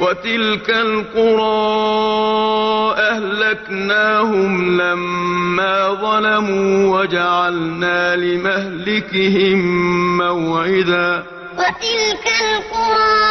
وَتِلْكَ الْقُرَىٰ أَهْلَكْنَاهُمْ لَمَّا ظَلَمُوا وَجَعَلْنَا لِمَهْلِكِهِم مَّوْعِدًا. وَتِلْكَ الْقُرَىٰ